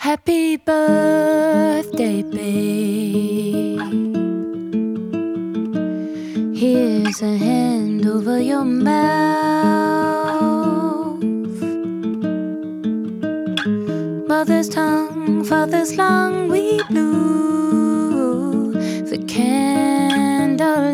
Happy birthday, babe. Here's a hand over your mouth. Mother's tongue, father's lung, we blew the candle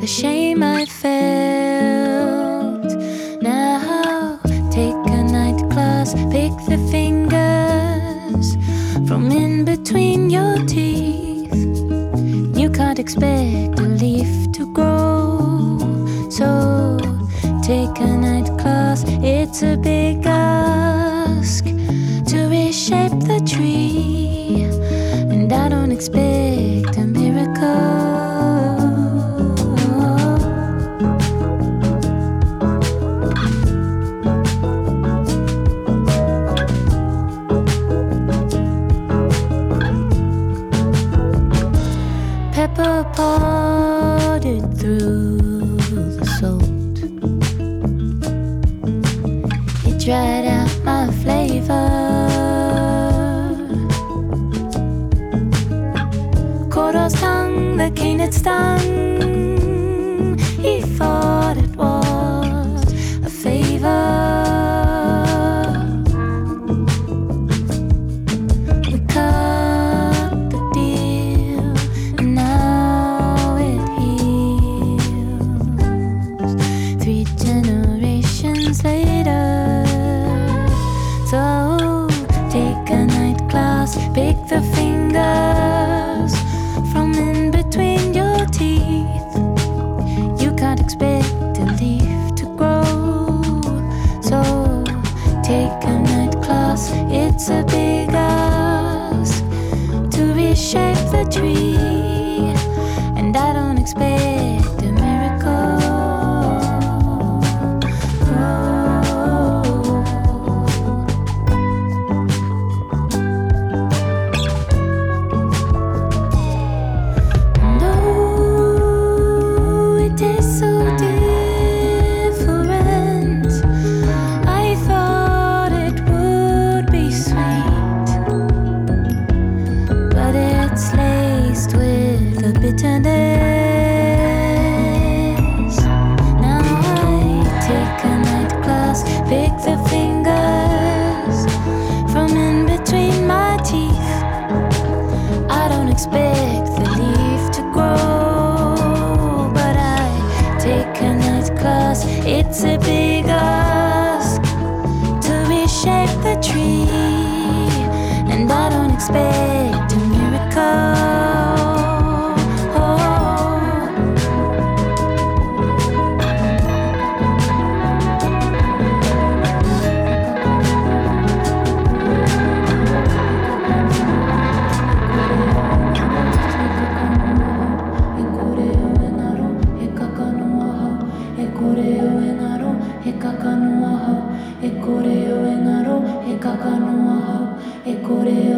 the shame I felt. Now take a night class, pick the fingers from in between your teeth. You can't expect a leaf to grow, so take a night class. It's a big Potted through the salt. It dried out my flavor. Tongue, the cane stung. So take a night class, pick the fingers from in between your teeth. You can't expect a leaf to grow, so take a night class. It's a big ask to reshape the tree, and I don't expect class. It's a big ask to reshape the tree, and I don't expect e kakanoa hau, e kore o e ngaro, e kakanoa hau, e kore